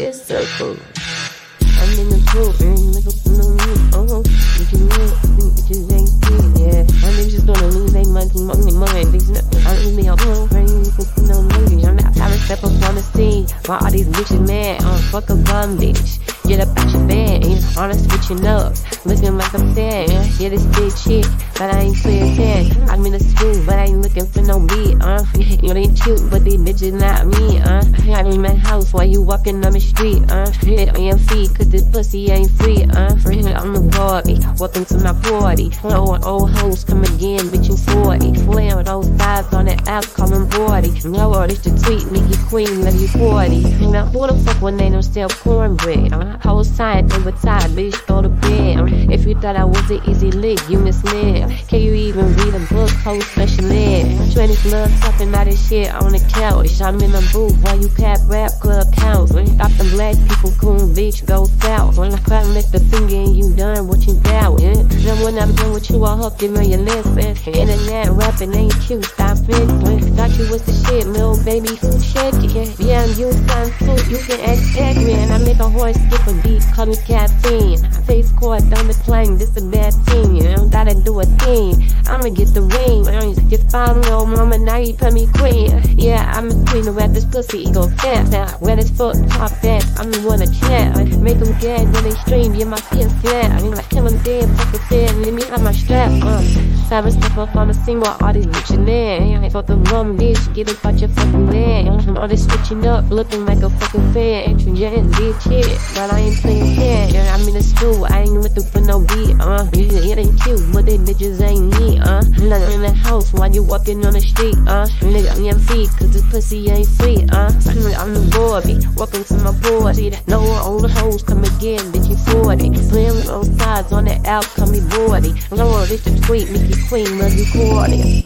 It's so cool. I'm in the pool, and look up on me. Oh, you want? What you ain't seen, yeah. My niggas just gonna lose their money, money, money. These niggas, I'm in the other friends, no money. I'm not time to step up on the scene. Why all these bitches mad? Uh, fuck a bum bitch. Get up out bed, and switching up. Looking like I'm sad, yeah, this big shit, but I ain't clear ten. I'm in the school, but I ain't looking for no beat, uh. You ain't cute, but these bitches not me, uh. I'm in my house while you walking on the street, uh. Hit on your feet, cause this pussy ain't free, uh. For him, I'm the Barbie, welcome to my party. An old hoes, come again, bitch, you 40. Flare with those vibes on that app, call them Bordy. No, it's the tweet, Nikki Queen, let you 40. Now, who the fuck when they don't sell cornbread, uh? Whole side, they were tired, bitch, go to bed. Uh. If you thought I was an easy lick, you misled. Can you even read a book, whole special ed? Twenties love talking about this shit on the couch. I'm in the booth while you cap rap club. When you stop the black people, coon bitch, go south. When I cry, lift the finger and you done what you doubt. Yeah? When I'm done with you, I hope you know your lesson. Internet rapping ain't cute, stop it. When thought you was the shit, little baby, shake it. Yeah, I'm you time too, you can expect me. And I make a horse skip a beat, call me caffeine. Face court, down the plane, this a bad team. You don't gotta do a thing. I'ma get the ring. Get fine, little mama, now you put me queen. Yeah, I'm a to rap this pussy, ego fat. Now, wet as fuck, top that. I'm the one chat. I make them dead when they stream, yeah, my skin flat. I mean, like, kill them dead, fuck it dead, leave me. Step up on the scene while all these bitches there. Yeah, fuck the rum, bitch, get up out your fucking bed. I'm switching up, looking like a fucking fan. Extra jazz, bitch, shit. But I ain't playing fair. Yeah, I'm in the school, I ain't with the for no beat. Uh, it ain't cute, but they bitches ain't me. Uh, I'm in the house while you walking on the street. Uh, nigga on your feet, cause this pussy ain't free. Uh, I'm the Barbie, walking to my boy. party. No old hoes come again, bitch, you 40. Slim on sides on the out, call me Bordy. Lord, it's the tweet, Mickey Queen, was 40.